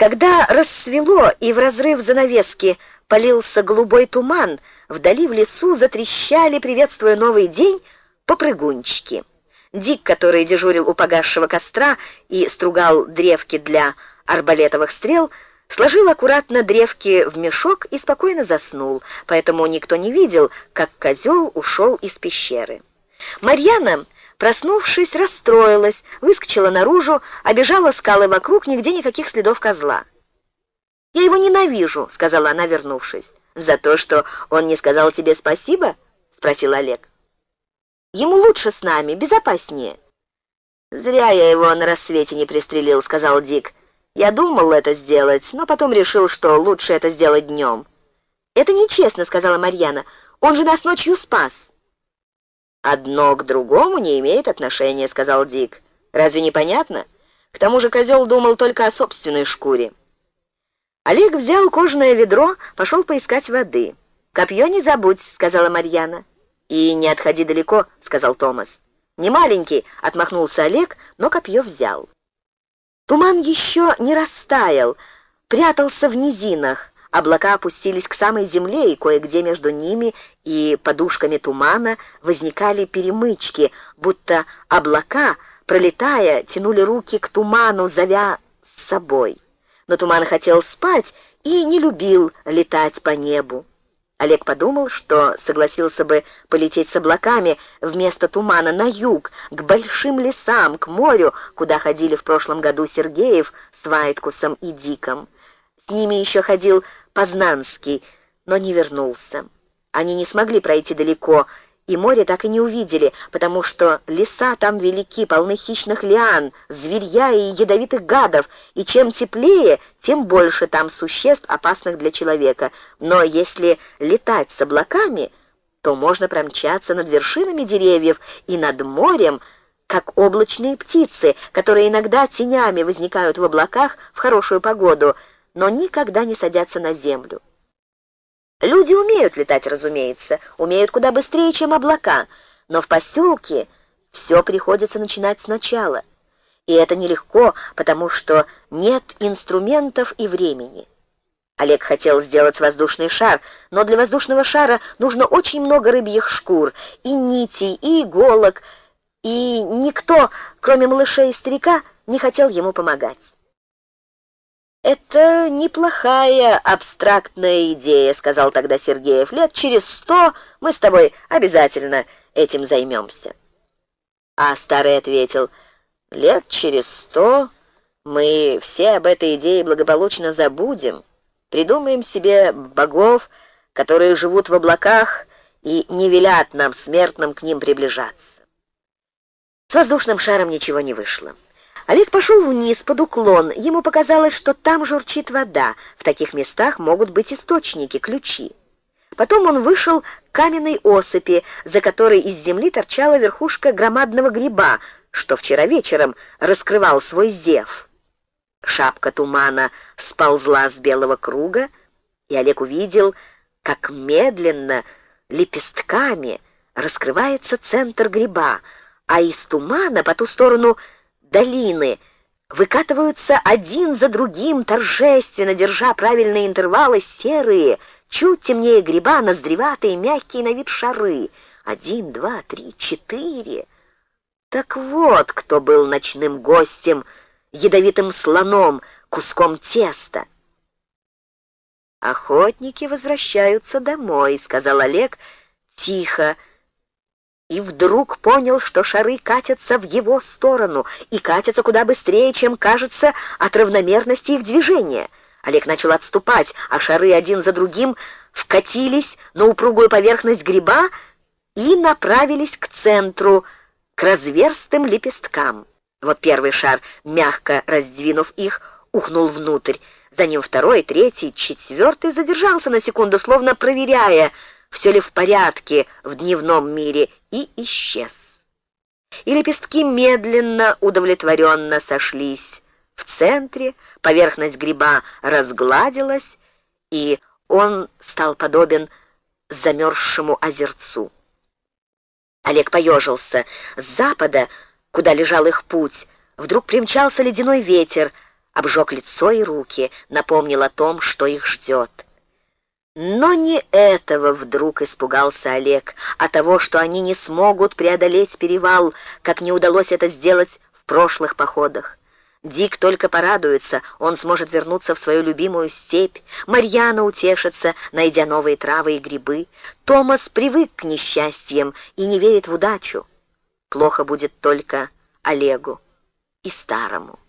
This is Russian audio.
Когда рассвело и в разрыв занавески полился голубой туман, вдали в лесу затрещали, приветствуя новый день, попрыгунчики. Дик, который дежурил у погасшего костра и стругал древки для арбалетовых стрел, сложил аккуратно древки в мешок и спокойно заснул, поэтому никто не видел, как козел ушел из пещеры. Марьяна, проснувшись, расстроилась, выскочила наружу, обежала скалы вокруг, нигде никаких следов козла. «Я его ненавижу», — сказала она, вернувшись. «За то, что он не сказал тебе спасибо?» — спросил Олег. «Ему лучше с нами, безопаснее». «Зря я его на рассвете не пристрелил», — сказал Дик. «Я думал это сделать, но потом решил, что лучше это сделать днем». «Это нечестно», — сказала Марьяна. «Он же нас ночью спас». «Одно к другому не имеет отношения», — сказал Дик. «Разве не понятно? К тому же козел думал только о собственной шкуре». Олег взял кожаное ведро, пошел поискать воды. «Копье не забудь», — сказала Марьяна. «И не отходи далеко», — сказал Томас. «Не маленький», — отмахнулся Олег, но копье взял. Туман еще не растаял, прятался в низинах, Облака опустились к самой земле, и кое-где между ними и подушками тумана возникали перемычки, будто облака, пролетая, тянули руки к туману, зовя с собой. Но туман хотел спать и не любил летать по небу. Олег подумал, что согласился бы полететь с облаками вместо тумана на юг, к большим лесам, к морю, куда ходили в прошлом году Сергеев с Вайткусом и Диком. С ними еще ходил Познанский, но не вернулся. Они не смогли пройти далеко, и море так и не увидели, потому что леса там велики, полны хищных лиан, зверья и ядовитых гадов, и чем теплее, тем больше там существ, опасных для человека. Но если летать с облаками, то можно промчаться над вершинами деревьев и над морем, как облачные птицы, которые иногда тенями возникают в облаках в хорошую погоду — но никогда не садятся на землю. Люди умеют летать, разумеется, умеют куда быстрее, чем облака, но в поселке все приходится начинать сначала. И это нелегко, потому что нет инструментов и времени. Олег хотел сделать воздушный шар, но для воздушного шара нужно очень много рыбьих шкур, и нитей, и иголок, и никто, кроме малышей и старика, не хотел ему помогать. «Это неплохая абстрактная идея», — сказал тогда Сергеев. «Лет через сто мы с тобой обязательно этим займемся». А старый ответил, «Лет через сто мы все об этой идее благополучно забудем, придумаем себе богов, которые живут в облаках и не велят нам, смертным, к ним приближаться». С воздушным шаром ничего не вышло. Олег пошел вниз под уклон. Ему показалось, что там журчит вода. В таких местах могут быть источники, ключи. Потом он вышел к каменной осыпи, за которой из земли торчала верхушка громадного гриба, что вчера вечером раскрывал свой зев. Шапка тумана сползла с белого круга, и Олег увидел, как медленно, лепестками раскрывается центр гриба, а из тумана по ту сторону — долины выкатываются один за другим, торжественно держа правильные интервалы, серые, чуть темнее гриба, ноздреватые, мягкие на вид шары. Один, два, три, четыре. Так вот, кто был ночным гостем, ядовитым слоном, куском теста. «Охотники возвращаются домой», — сказал Олег тихо, — и вдруг понял, что шары катятся в его сторону и катятся куда быстрее, чем кажется от равномерности их движения. Олег начал отступать, а шары один за другим вкатились на упругую поверхность гриба и направились к центру, к разверстым лепесткам. Вот первый шар, мягко раздвинув их, ухнул внутрь. За ним второй, третий, четвертый задержался на секунду, словно проверяя, все ли в порядке в дневном мире, и исчез. И лепестки медленно, удовлетворенно сошлись. В центре поверхность гриба разгладилась, и он стал подобен замерзшему озерцу. Олег поежился. С запада, куда лежал их путь, вдруг примчался ледяной ветер, обжег лицо и руки, напомнил о том, что их ждет. Но не этого вдруг испугался Олег, а того, что они не смогут преодолеть перевал, как не удалось это сделать в прошлых походах. Дик только порадуется, он сможет вернуться в свою любимую степь. Марьяна утешится, найдя новые травы и грибы. Томас привык к несчастьям и не верит в удачу. Плохо будет только Олегу и старому.